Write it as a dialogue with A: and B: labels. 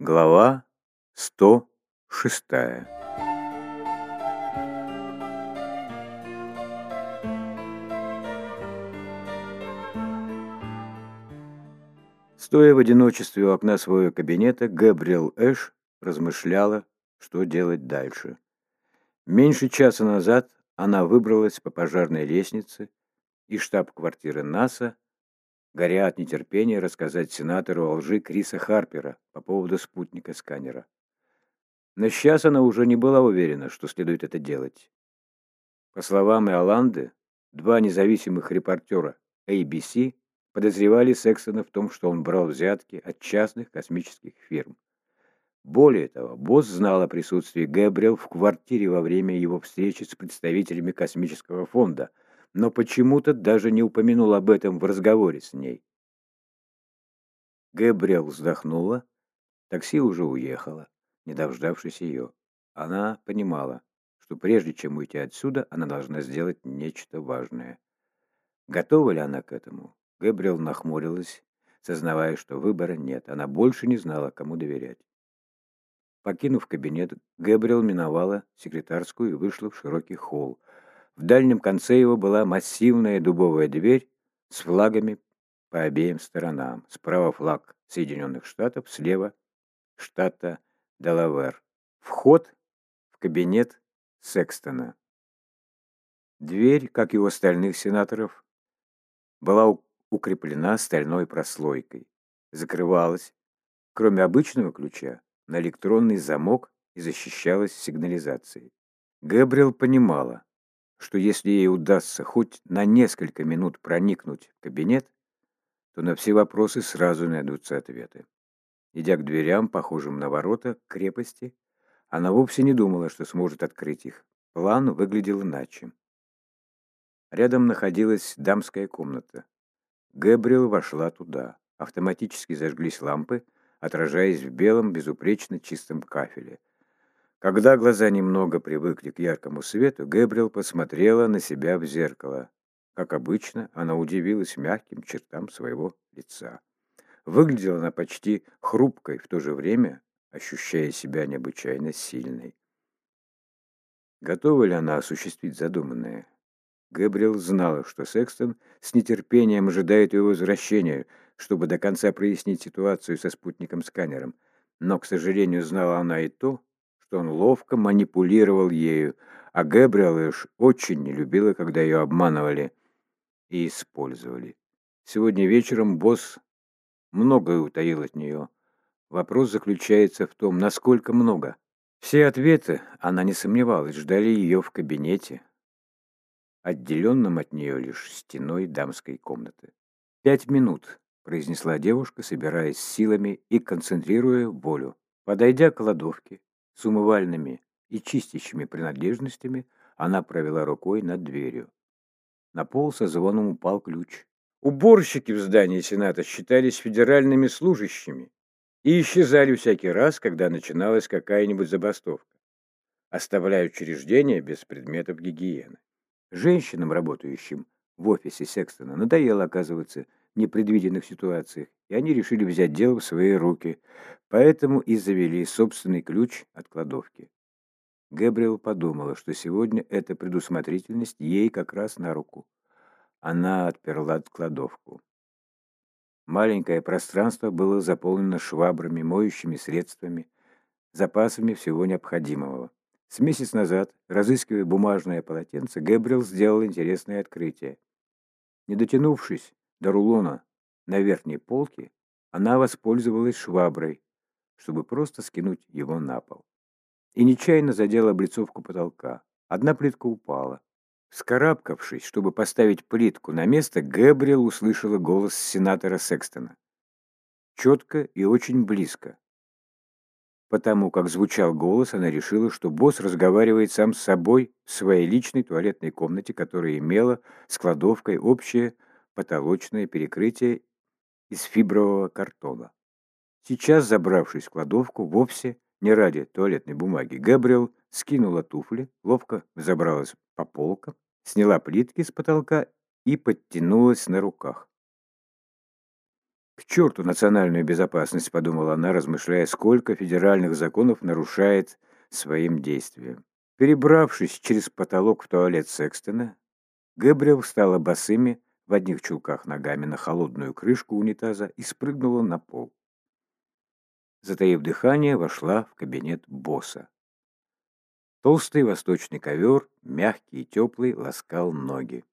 A: Глава 106 Стоя в одиночестве у окна своего кабинета, Габриэл Эш размышляла, что делать дальше. Меньше часа назад она выбралась по пожарной лестнице из штаб-квартиры НАСА горя от нетерпения рассказать сенатору о лжи Криса Харпера по поводу спутника сканера. Но сейчас она уже не была уверена, что следует это делать. По словам Иоланды, два независимых репортера ABC подозревали Сексона в том, что он брал взятки от частных космических фирм. Более того, босс знал о присутствии Гэбриэл в квартире во время его встречи с представителями космического фонда – но почему-то даже не упомянул об этом в разговоре с ней. Гэбриэл вздохнула. Такси уже уехало, не дождавшись ее. Она понимала, что прежде чем уйти отсюда, она должна сделать нечто важное. Готова ли она к этому? Гэбриэл нахмурилась, сознавая, что выбора нет. Она больше не знала, кому доверять. Покинув кабинет, Гэбриэл миновала секретарскую и вышла в широкий холл, в дальнем конце его была массивная дубовая дверь с флагами по обеим сторонам. Справа флаг Соединенных Штатов, слева штата Делавер. Вход в кабинет Секстона. Дверь, как и у остальных сенаторов, была укреплена стальной прослойкой. Закрывалась, кроме обычного ключа, на электронный замок и защищалась сигнализацией. Гэбриэл понимала, что если ей удастся хоть на несколько минут проникнуть в кабинет, то на все вопросы сразу найдутся ответы. Идя к дверям, похожим на ворота крепости, она вовсе не думала, что сможет открыть их. План выглядел иначе. Рядом находилась дамская комната. Гэбриэл вошла туда. Автоматически зажглись лампы, отражаясь в белом, безупречно чистом кафеле. Когда глаза немного привыкли к яркому свету, Гэбриэл посмотрела на себя в зеркало. Как обычно, она удивилась мягким чертам своего лица. Выглядела она почти хрупкой, в то же время ощущая себя необычайно сильной. Готова ли она осуществить задуманное? Гэбриэл знала, что Секстон с нетерпением ожидает его возвращения, чтобы до конца прояснить ситуацию со спутником-сканером. Но, к сожалению, знала она и то, что он ловко манипулировал ею, а Гэбриэл очень не любила, когда ее обманывали и использовали. Сегодня вечером босс многое утаил от нее. Вопрос заключается в том, насколько много. Все ответы, она не сомневалась, ждали ее в кабинете, отделенном от нее лишь стеной дамской комнаты. «Пять минут», — произнесла девушка, собираясь силами и концентрируя волю. Подойдя к кладовке, с умывальными и чистящими принадлежностями, она провела рукой над дверью. На пол со звоном упал ключ. Уборщики в здании Сената считались федеральными служащими и исчезали всякий раз, когда начиналась какая-нибудь забастовка, оставляя учреждение без предметов гигиены. Женщинам, работающим в офисе Секстона, надоело оказываться непредвиденных ситуациях, и они решили взять дело в свои руки, поэтому и завели собственный ключ от кладовки. Гэбриэл подумала, что сегодня эта предусмотрительность ей как раз на руку. Она отперла кладовку. Маленькое пространство было заполнено швабрами, моющими средствами, запасами всего необходимого. С месяц назад, разыскивая бумажное полотенце, Гэбриэл сделал интересное открытие. Не дотянувшись до рулона на верхней полке, она воспользовалась шваброй, чтобы просто скинуть его на пол. И нечаянно задела облицовку потолка. Одна плитка упала. Скарабкавшись, чтобы поставить плитку на место, Гэбриэл услышала голос сенатора Секстона. Четко и очень близко. Потому как звучал голос, она решила, что босс разговаривает сам с собой в своей личной туалетной комнате, которая имела с кладовкой общее потолочное перекрытие из фибрового картона. Сейчас, забравшись в кладовку, вовсе не ради туалетной бумаги, Габриэл скинула туфли, ловко взобралась по полкам, сняла плитки с потолка и подтянулась на руках. «К черту национальную безопасность», — подумала она, размышляя, сколько федеральных законов нарушает своим действием. Перебравшись через потолок в туалет Секстона, Гэбриэл встала босыми, в одних чулках ногами на холодную крышку унитаза и спрыгнула на пол. Затаив дыхание, вошла в кабинет босса. Толстый восточный ковер, мягкий и теплый, ласкал ноги.